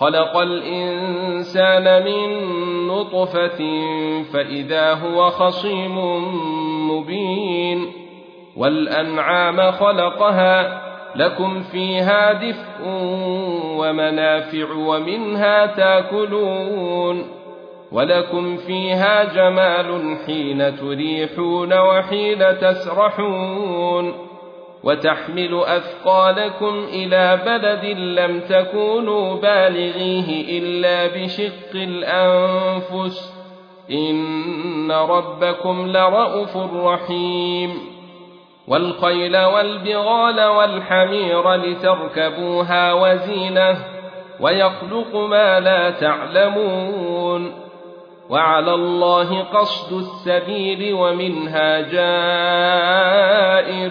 خلق الإنسان من نطفة فإذا هو خصيم مبين والأنعام خلقها لكم فيها دفء ومنافع ومنها تاكلون ولكم فيها جمال حين تريحون وحين تسرحون وتحمل أثقالكم إلى بلد لم تكونوا بالغيه إلا بشق الأنفس. إن ربكم لرءوف رحيم. والخيل والبغال والحمير لتركبوها وزينة ويخلق ما لا تعلمون. وعلى الله قصد السبيل ومنها جائر.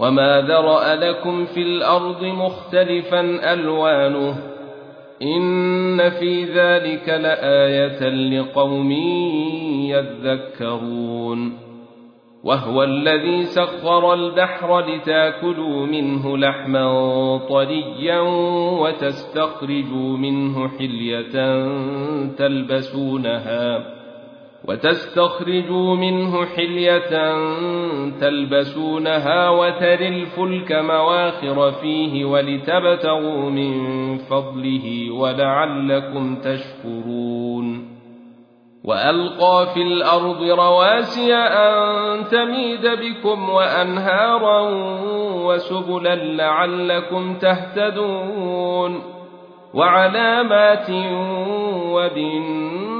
وما ذرا لكم في الأرض مختلفا الوانه ان في ذلك لايه لقوم يذكرون وهو الذي سخر البحر لتاكلوا منه لحما طريا وتستخرجوا منه حليه تلبسونها وتستخرجوا منه حلية تلبسونها وتري الفلك مواخر فيه ولتبتغوا من فضله ولعلكم تشكرون. وألقى في الأرض رواسي أن تميد بكم وأنهارا وسبلا لعلكم تهتدون. وعلامات وبالنسبه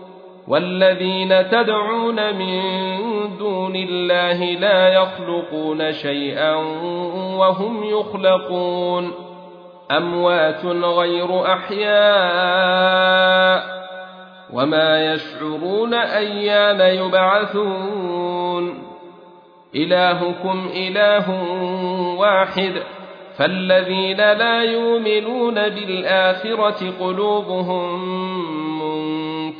والذين تدعون من دون الله لا يخلقون شيئا وهم يخلقون. أموات غير أحياء وما يشعرون ايان يبعثون. إلهكم إله واحد. فالذين لا يؤمنون بالآخرة قلوبهم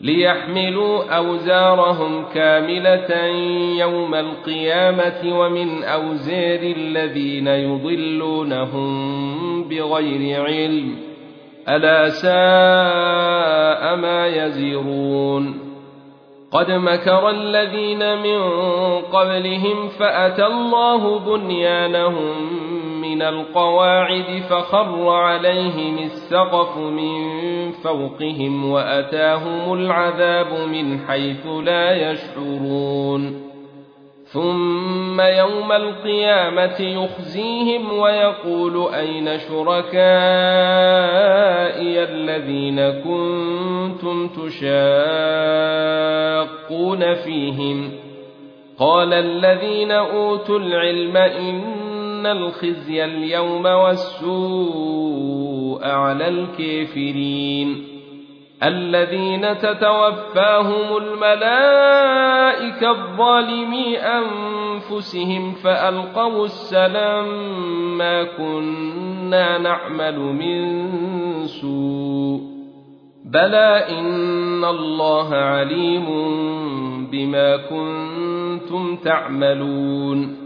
ليحملوا أوزارهم كاملة يوم القيامة ومن أوزار الذين يضلونهم بغير علم. ألا ساء ما يزرون قد مكر الذين من قبلهم فأتى الله بنيانهم من القواعد فخر عليهم السقف من فوقهم وأتاهم العذاب من حيث لا يشعرون. ثم يوم القيامة يخزيهم ويقول أين شركائي الذين كنتم تشاقون فيهم؟ قال الذين أوتوا العلم ان الخزي اليوم والسوء على الكافرين الذين تتوفاهم الملائكة الظالمي أنفسهم فألقوا السلام ما كنا نعمل من سوء بلى إن الله عليم بما كنتم تعملون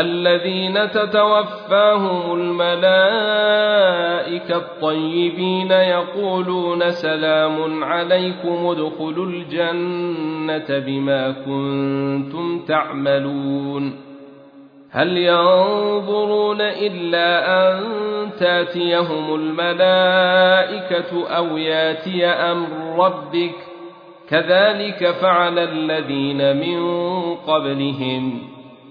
الذين تتوفاهم الملائكة الطيبين يقولون سلام عليكم ادخلوا الجنة بما كنتم تعملون. هل ينظرون إلا أن تأتيهم الملائكة أو يأتي أمر ربك؟ كذلك فعل الذين من قبلهم.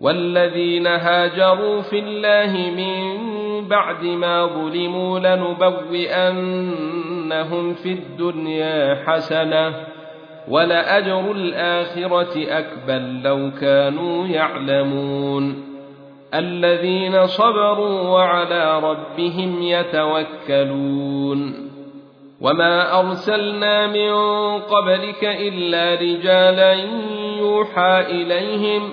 والذين هاجروا في الله من بعد ما ظلموا لنبوئنهم في الدنيا حسنة ولأجر الآخرة أكبر لو كانوا يعلمون. الذين صبروا وعلى ربهم يتوكلون. وما أرسلنا من قبلك إلا رجالا يوحى إليهم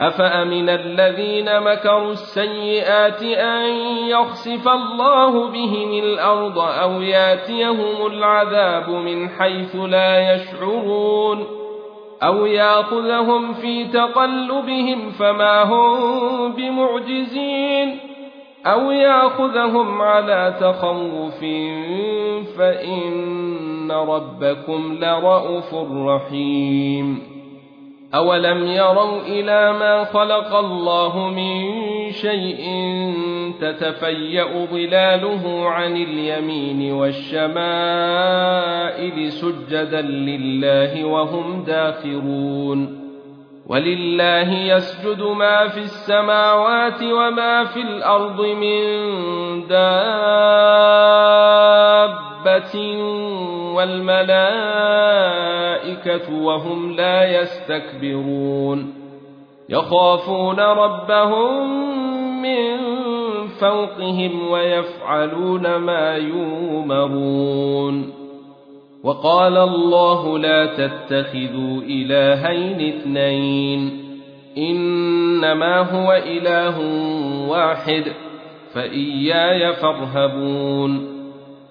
أفأمن الذين مكروا السيئات أن يخسف الله بهم الأرض أو ياتيهم العذاب من حيث لا يشعرون أو يأخذهم في تقلبهم فما هم بمعجزين أو يأخذهم على تخوف فإن ربكم لرءوف رحيم اولم يروا إلى ما خلق الله من شيء تتفيا ظلاله عن اليمين والشمائل سجدا لله وهم داخرون ولله يسجد ما في السماوات وما في الأرض من دابه والملائكه وهم لا يستكبرون يخافون ربهم من فوقهم ويفعلون ما يؤمرون وقال الله لا تتخذوا الهين اثنين انما هو اله واحد فاياي فارهبون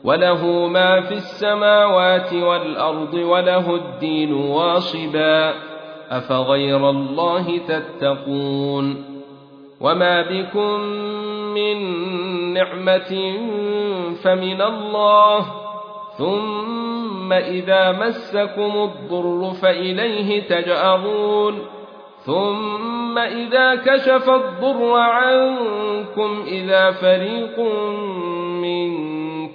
وله ما في السماوات والارض وله الدين واصبا افغير الله تتقون وما بكم من نعمه فمن الله ثم اذا مسكم الضر فاليه تجارون ثم اذا كشف الضر عنكم اذا فريق منكم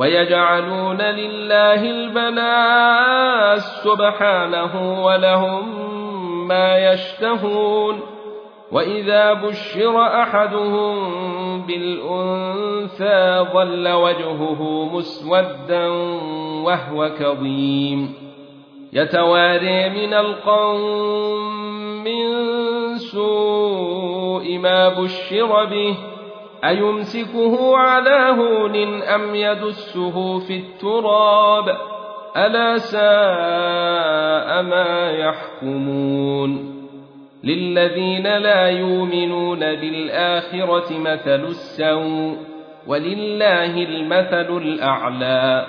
ويجعلون لله البنات سبحانه ولهم ما يشتهون وإذا بشر أحدهم بالأنثى ظل وجهه مسودا وهو كظيم يتواري من القوم من سوء ما بشر به أيمسكه على هون أم يدسه في التراب؟ ألا ساء ما يحكمون. للذين لا يؤمنون بالآخرة مثل السوء ولله المثل الأعلى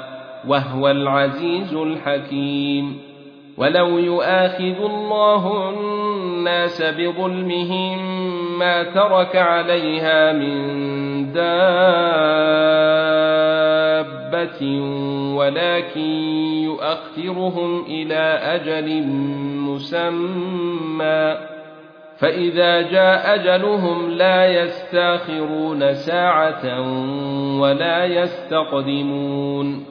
وهو العزيز الحكيم. ولو يؤاخذ الله الناس بظلمهم ما ترك عليها من دابه ولكن يؤخرهم إلى أجل مسمى فاذا جاء اجلهم لا يستاخرون ساعه ولا يستقدمون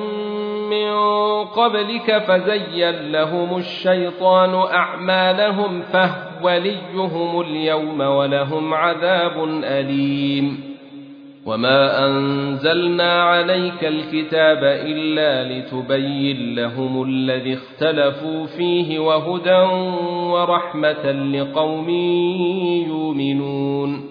من قبلك فزين لهم الشيطان أعمالهم فهو وليهم اليوم ولهم عذاب أليم. وما أنزلنا عليك الكتاب إلا لتبين لهم الذي اختلفوا فيه وهدى ورحمة لقوم يؤمنون.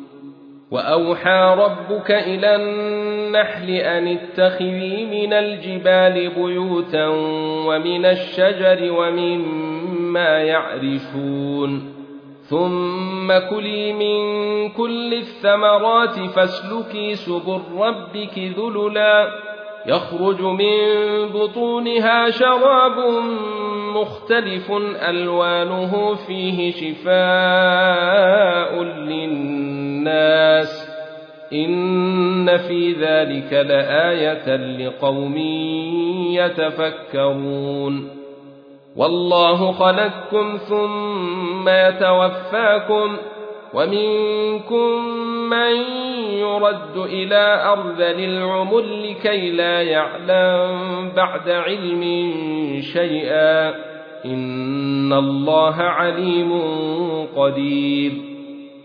وأوحى ربك إلى النحل أن اتخذي من الجبال بيوتا ومن الشجر ومما يعرشون. ثم كلي من كل الثمرات فاسلكي سبل ربك ذللا. يخرج من بطونها شراب مختلف ألوانه فيه شفاء للناس. إن في ذلك لآية لقوم يتفكرون والله خلقكم ثم يتوفاكم ومنكم من يرد إلى ارذل العمر لكي لا يعلم بعد علم شيئا إن الله عليم قدير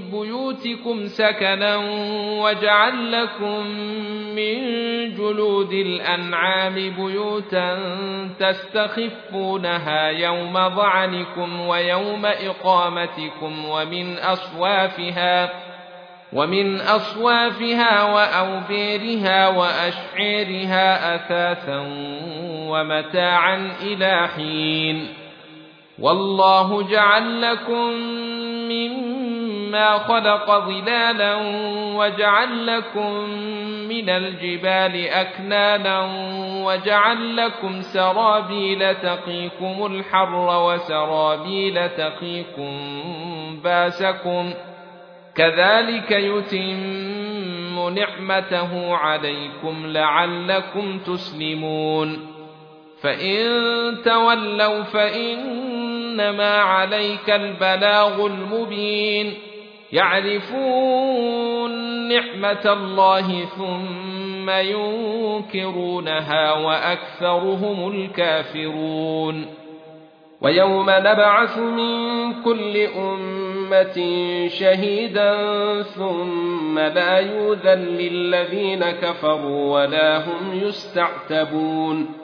بيوتكم سكنا وجعل لكم من جلود الأنعام بيوتا تستخفونها يوم ظعنكم ويوم إقامتكم ومن أصوافها ومن أصوافها وأوبيرها وأشعيرها أثاثا ومتاعا إلى حين. والله جعل لكم مما خلق ظلالا وجعل لكم من الجبال أكنانا وجعل لكم سرابيل تقيكم الحر وسرابيل تقيكم باسكم ۖ كذلك يتم نعمته عليكم لعلكم تسلمون فإن تولوا فإنما عليك البلاغ المبين يعرفون نعمة الله ثم ينكرونها وأكثرهم الكافرون. ويوم نبعث من كل أمة شهيدا ثم لا يؤذن للذين كفروا ولا هم يستعتبون.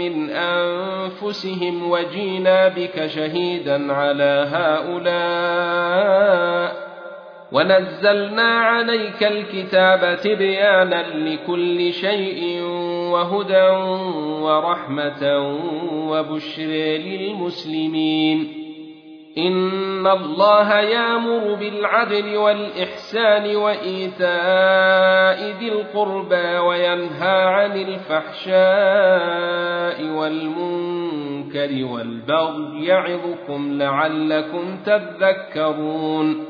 من أنفسهم وجينا بك شهيدا على هؤلاء. ونزلنا عليك الكتاب تبيانا لكل شيء وهدى ورحمة وبشر للمسلمين. ان الله يامر بالعدل والاحسان وايتاء ذي القربى وينهى عن الفحشاء والمنكر والبغي يعظكم لعلكم تذكرون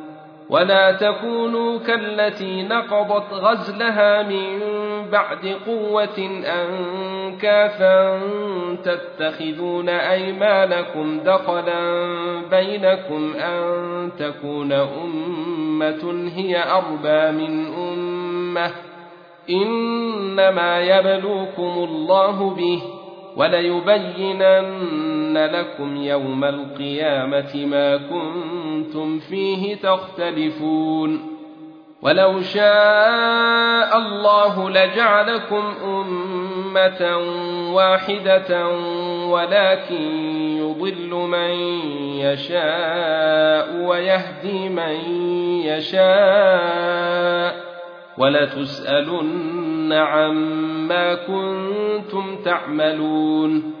ولا تكونوا كالتي نقضت غزلها من بعد قوه انكاثا تتخذون ايمانكم دخلا بينكم ان تكون امه هي اربى من امه انما يبلوكم الله به وليبينن لكم يوم القيامه ما كنتم فيه تختلفون ولو شاء الله لجعلكم أمة واحدة ولكن يضل من يشاء ويهدي من يشاء ولتسألن عما كنتم تعملون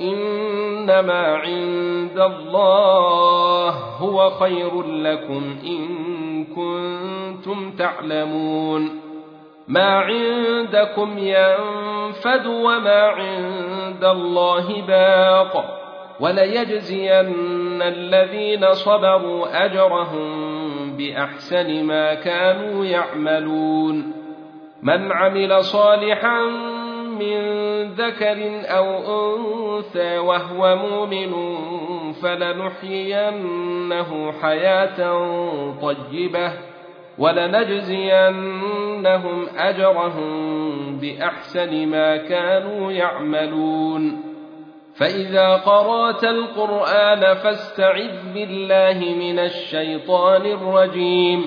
انما عند الله هو خير لكم ان كنتم تعلمون ما عندكم ينفد وما عند الله باق وليجزين الذين صبروا اجرهم باحسن ما كانوا يعملون من عمل صالحا من ذكر أو أنثى وهو مؤمن فلنحيينه حياة طيبة ولنجزينهم أجرهم بأحسن ما كانوا يعملون. فإذا قرأت القرآن فاستعذ بالله من الشيطان الرجيم.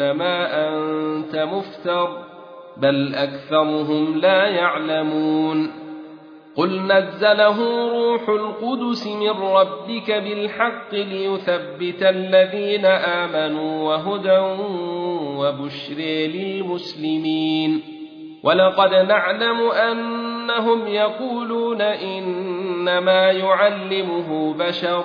إنما أنت مفتر بل أكثرهم لا يعلمون. قل نزله روح القدس من ربك بالحق ليثبت الذين آمنوا وهدى وبشر للمسلمين. ولقد نعلم أنهم يقولون إنما يعلمه بشر.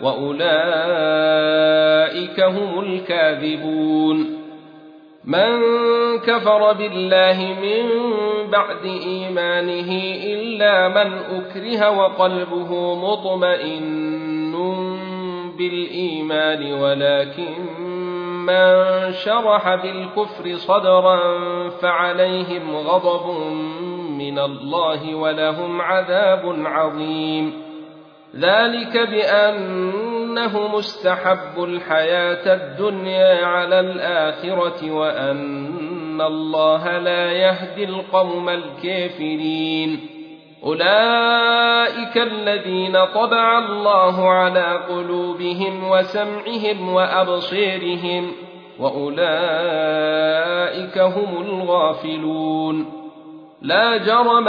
وأولئك هم الكاذبون من كفر بالله من بعد إيمانه إلا من أكره وقلبه مطمئن بالإيمان ولكن من شرح بالكفر صدرا فعليهم غضب من الله ولهم عذاب عظيم ذلك بأنه مستحب الحياة الدنيا على الآخرة وأن الله لا يهدي القوم الكافرين. أولئك الذين طبع الله على قلوبهم وسمعهم وأبصيرهم وأولئك هم الغافلون. لا جرم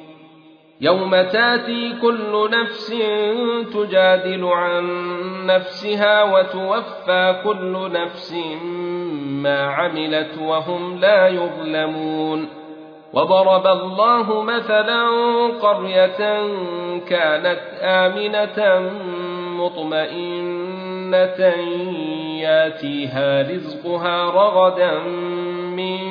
يوم تاتي كل نفس تجادل عن نفسها وتوفى كل نفس ما عملت وهم لا يظلمون. وضرب الله مثلا قرية كانت آمنة مطمئنة ياتيها رزقها رغدا من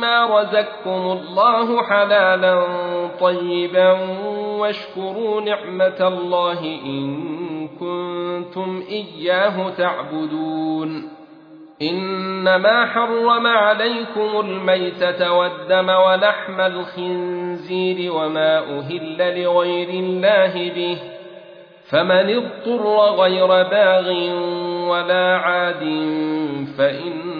مما رزقكم الله حلالا طيبا واشكروا نعمة الله إن كنتم إياه تعبدون. إنما حرم عليكم الميتة والدم ولحم الخنزير وما أهل لغير الله به. فمن اضطر غير باغ ولا عاد فإن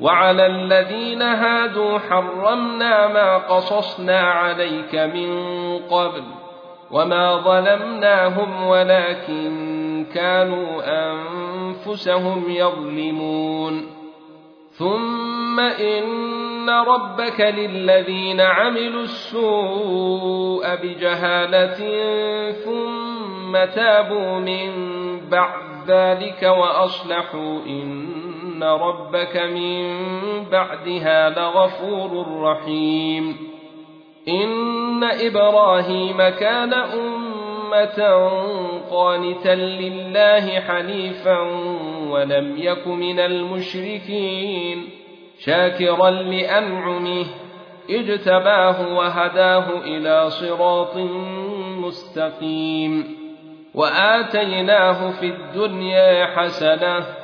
وعلى الذين هادوا حرمنا ما قصصنا عليك من قبل وما ظلمناهم ولكن كانوا أنفسهم يظلمون. ثم إن ربك للذين عملوا السوء بجهالة ثم تابوا من بعد ذلك وأصلحوا ان ربك من بعدها لغفور رحيم ان إبراهيم كان امه قانتا لله حنيفا ولم يك من المشركين شاكرا لانعمه اجتباه وهداه إلى صراط مستقيم واتيناه في الدنيا حسنه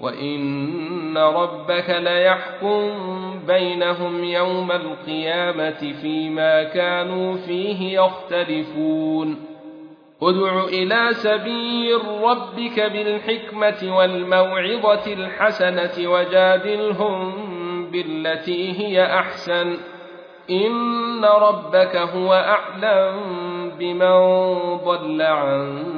وان ربك ليحكم بينهم يوم القيامه فيما كانوا فيه يختلفون ادع إلى سبيل ربك بالحكمه والموعظه الحسنه وجادلهم بالتي هي احسن ان ربك هو اعلم بمن ضل عن